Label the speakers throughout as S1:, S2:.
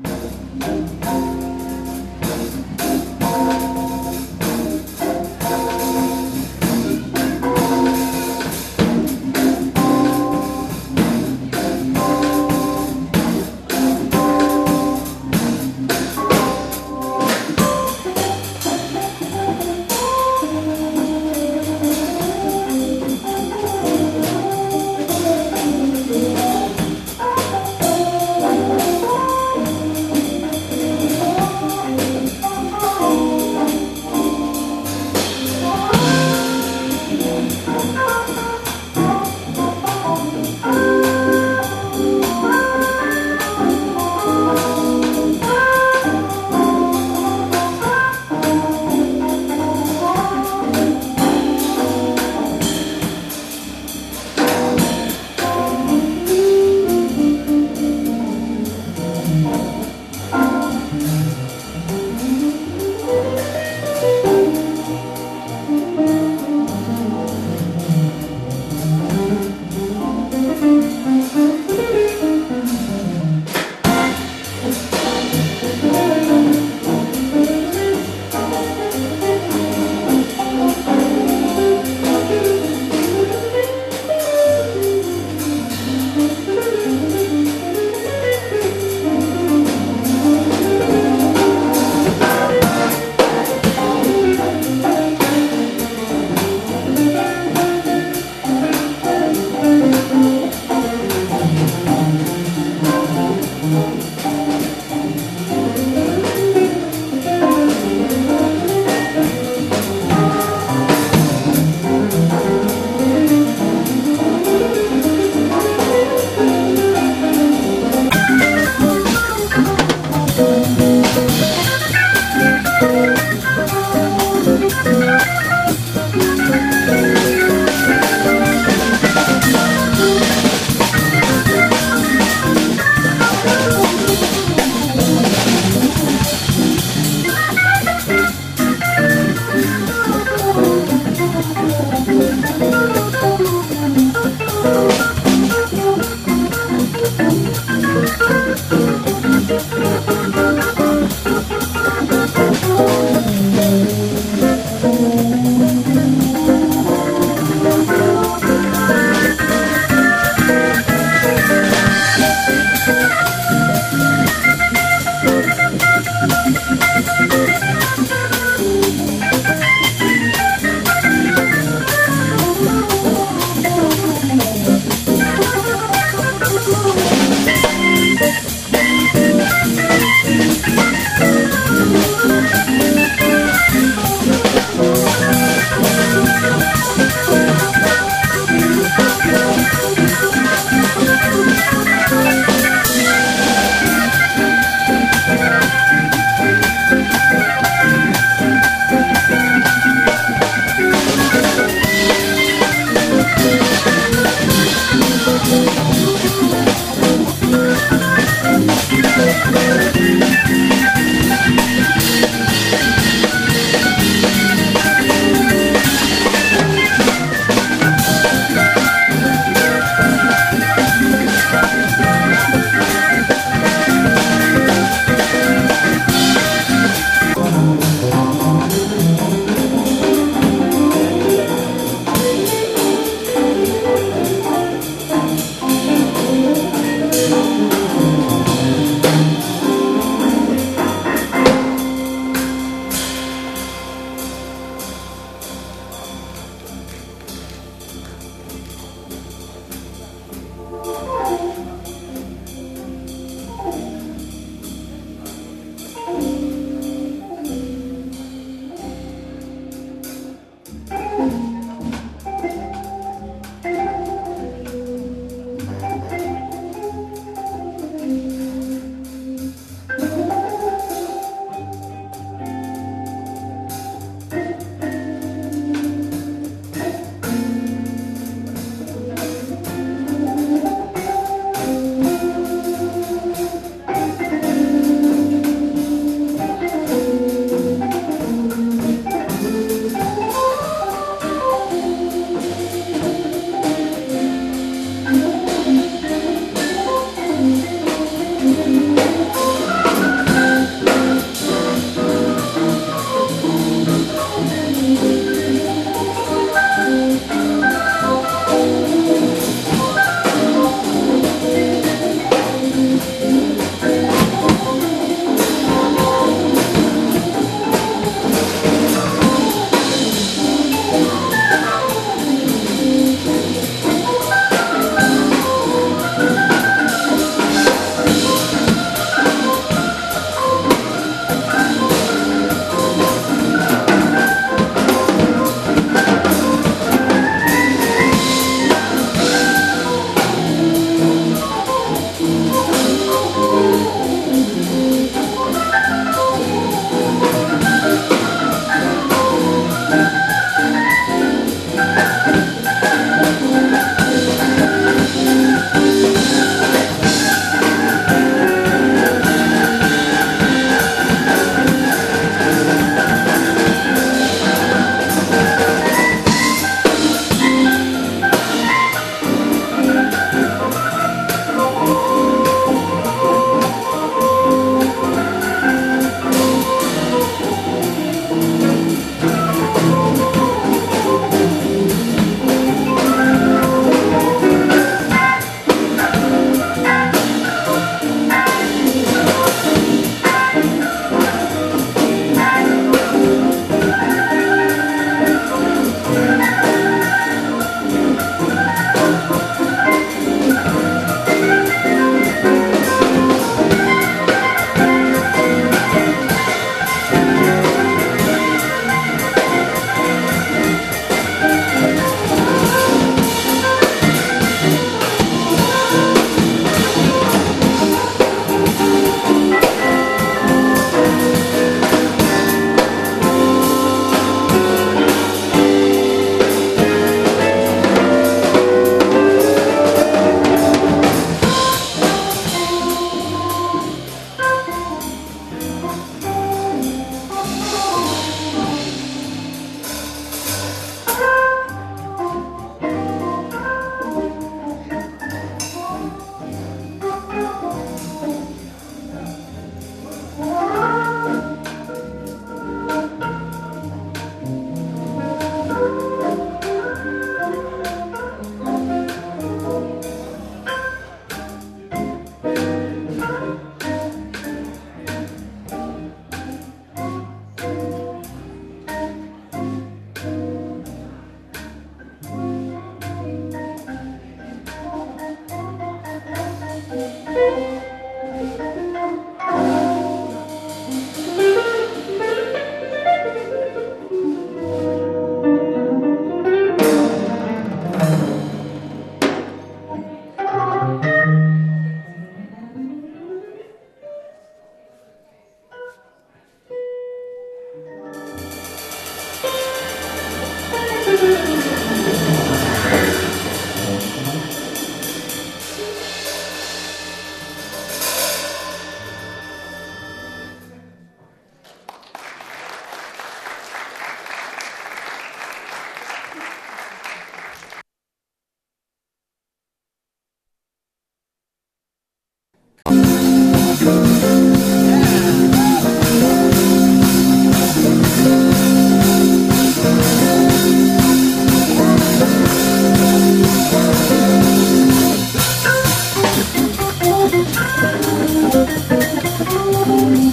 S1: Thank you.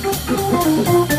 S1: Música